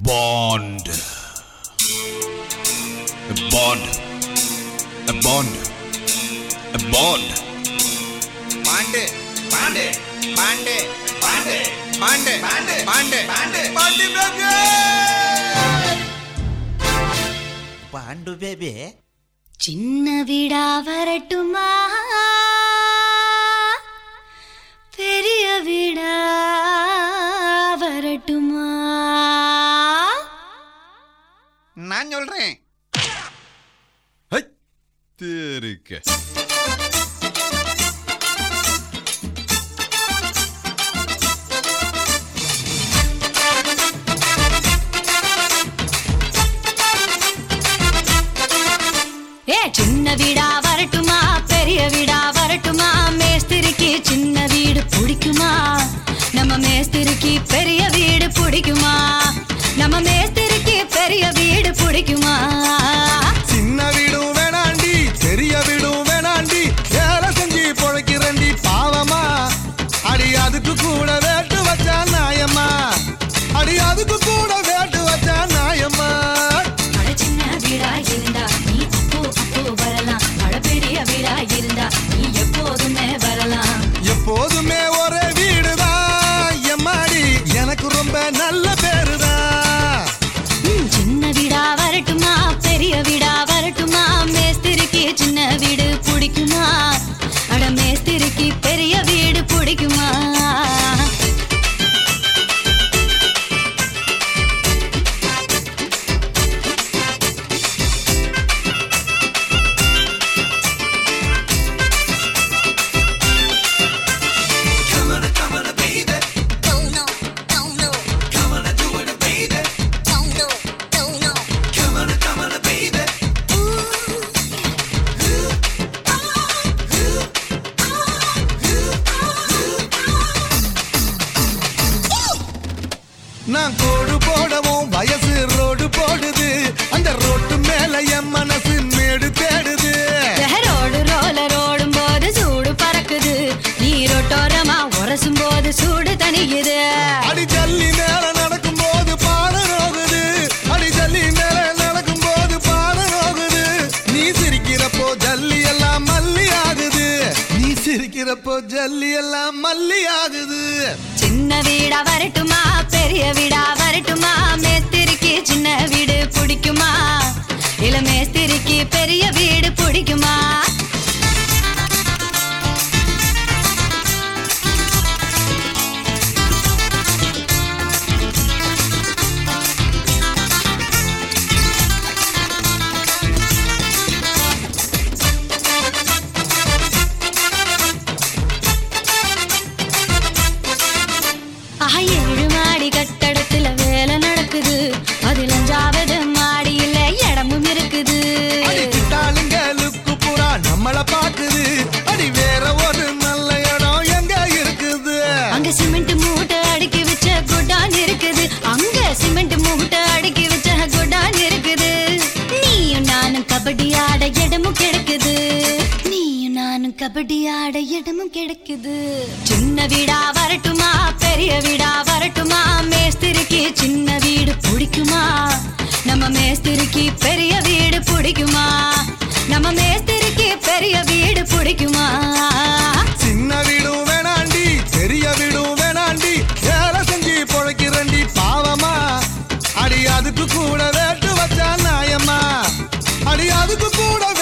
Bond. A bond. A bond. A bond. Bond bond bond bond bond bond bond bond bond baby bond baby சின்ன வீடா வரட்டுமா நான் சொல்றேன் தேரிக்க. ஏ சின்ன வீடா வரட்டுமா? பெரிய வீடா வரட்டுமா? மேஸ்திரிக்கு சின்ன வீடு பிடிக்குமா? நம்ம மேஸ்திரிக்கு பெரிய வீடு பிடிக்குமா? நான் கோடு போடவும் வயசு ரோடு போடுது. அந்த ரோட்டு மேல என் மனசு மேடு தேடுது. ரோடு ரோலர் ஓடும் போது சூடு பறக்குது. நீரோட்டோரமா உரசும் போது சூடு தணியுது. அடி ஜல்லி மேல நடக்கும் போது பாட நோகுது. அடி ஜல்லி மேல நடக்கும் போது பாட நோகுது. நீ சிரிக்கிறப்போ ஜல்லி எல்லாம் சிரிக்கிறப்போ ஜல்லி எல்லாம் மல்லி ஆகுது. சின்ன வீடா வரட்டுமா? பெரிய வீடா? கபடி ஆட இடமும் கிடைக்குது. சின்ன வீடா வரட்டுமா? பெரிய வீடா வரட்டுமா? மேஸ்திரிக்கு சின்ன வீடு பிடிக்குமா? நம்ம மேஸ்திரிக்கு பெரிய வீடு பிடிக்குமா? நம்ம மேஸ்திரிக்கு பெரிய வீடு பிடிக்குமா? சின்ன வீடும் வேணாண்டி பெரிய வீடும் வேணாண்டி. வேலை செஞ்சு பொழைக்கிறண்டி பாவமா? அடி அதுக்கு கூட வேட்டு வச்சா நாயம்மா. அடி அதுக்கு கூட